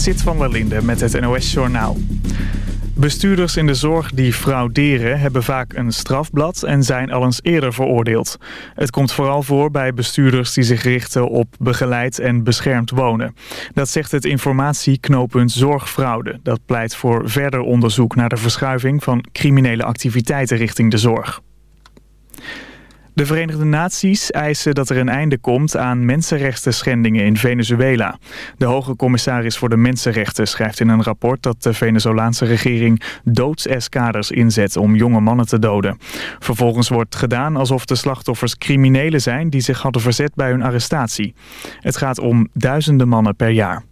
Sit van der met het NOS-journaal. Bestuurders in de zorg die frauderen hebben vaak een strafblad en zijn al eens eerder veroordeeld. Het komt vooral voor bij bestuurders die zich richten op begeleid en beschermd wonen. Dat zegt het informatieknooppunt Zorgfraude. Dat pleit voor verder onderzoek naar de verschuiving van criminele activiteiten richting de zorg. De Verenigde Naties eisen dat er een einde komt aan mensenrechten schendingen in Venezuela. De hoge commissaris voor de mensenrechten schrijft in een rapport dat de Venezolaanse regering doodseskaders inzet om jonge mannen te doden. Vervolgens wordt gedaan alsof de slachtoffers criminelen zijn die zich hadden verzet bij hun arrestatie. Het gaat om duizenden mannen per jaar.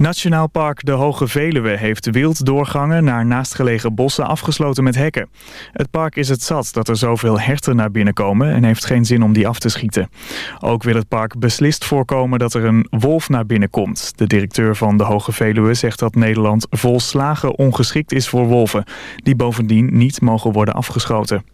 Nationaal Park De Hoge Veluwe heeft wilddoorgangen naar naastgelegen bossen afgesloten met hekken. Het park is het zat dat er zoveel herten naar binnen komen en heeft geen zin om die af te schieten. Ook wil het park beslist voorkomen dat er een wolf naar binnen komt. De directeur van De Hoge Veluwe zegt dat Nederland volslagen ongeschikt is voor wolven, die bovendien niet mogen worden afgeschoten.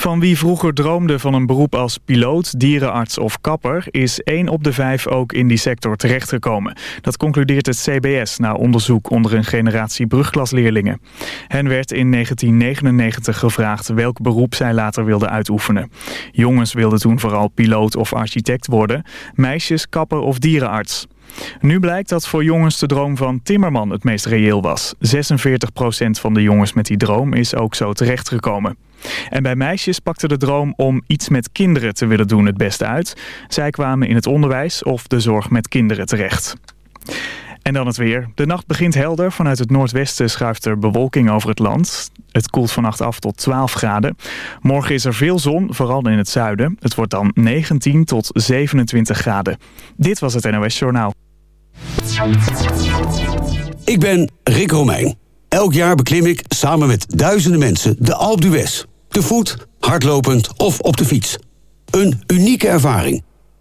Van wie vroeger droomde van een beroep als piloot, dierenarts of kapper... is één op de vijf ook in die sector terechtgekomen. Dat concludeert het CBS na onderzoek onder een generatie brugklasleerlingen. Hen werd in 1999 gevraagd welk beroep zij later wilden uitoefenen. Jongens wilden toen vooral piloot of architect worden, meisjes kapper of dierenarts. Nu blijkt dat voor jongens de droom van Timmerman het meest reëel was. 46% van de jongens met die droom is ook zo terechtgekomen. En bij meisjes pakte de droom om iets met kinderen te willen doen het beste uit. Zij kwamen in het onderwijs of de zorg met kinderen terecht. En dan het weer. De nacht begint helder. Vanuit het noordwesten schuift er bewolking over het land. Het koelt vannacht af tot 12 graden. Morgen is er veel zon, vooral in het zuiden. Het wordt dan 19 tot 27 graden. Dit was het NOS Journaal. Ik ben Rick Romeijn. Elk jaar beklim ik samen met duizenden mensen de Alpe d'Huez. Te voet, hardlopend of op de fiets. Een unieke ervaring.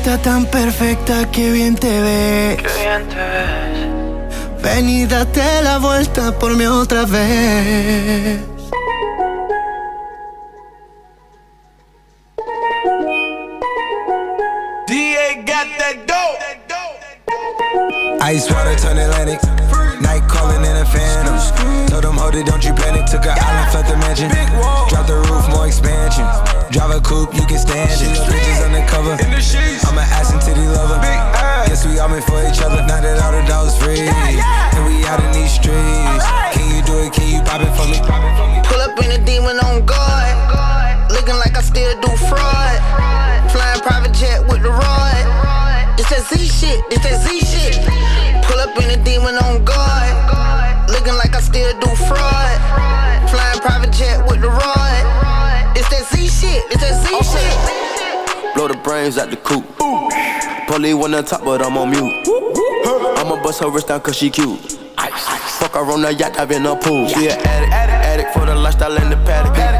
Está tan perfecta que bien te ves. Qué bien te ves. Ven y date la vuelta por mí otra vez. Took a island, left the mansion. Drop the roof, more expansion. Drive a coupe, you can stand it. Bitches undercover. I'm an ass and titty lover. Guess we all meant for each other. Now that all the dogs free. And we out in these streets. Can you do it? Can you pop it for me? Pull up in a demon on guard. Looking like I still do fraud. Flying private jet with the rod. It's that Z shit, it's that Z shit. Pull up in a demon on guard. Looking like I still do fraud. Flying private jet with the rod. It's that Z shit, it's that Z shit. Blow the brains out the coop. Polly one on top, but I'm on mute. I'ma bust her wrist down cause she cute. Fuck her on the yacht, I've been a pool. She an addict, addict addict for the lifestyle and the paddock. Big daddy,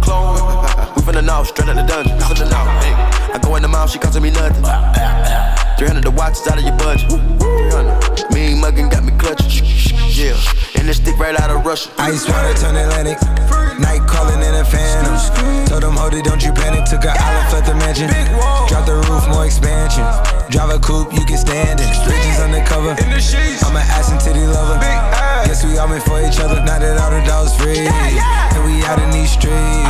Clone. We finna know, straight out the dungeon. Finna know. Hey. I go in the mouth, she costing me nothing. 300 the watch is out of your budget. 300. Mean muggin' got me clutching. Yeah. And this stick right out of Russia. Ice water turn Atlantic. Night calling in a phantom. Told them, hold it, don't you panic. Took a island, left the mansion. Drop the roof, more expansion. Drive a coupe, you can stand it. Bridges undercover. I'm an ass and titty lover. Guess we all meant for each other. Now that all the dogs free. And we out in these streets.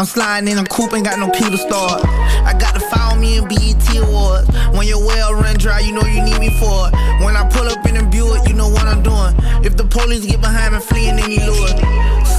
I'm sliding in a coupe, ain't got no key to start. I got to follow me in BET Awards. When your well run dry, you know you need me for it. When I pull up in a Buick, you know what I'm doing. If the police get behind me, fleeing any lure.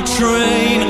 a train.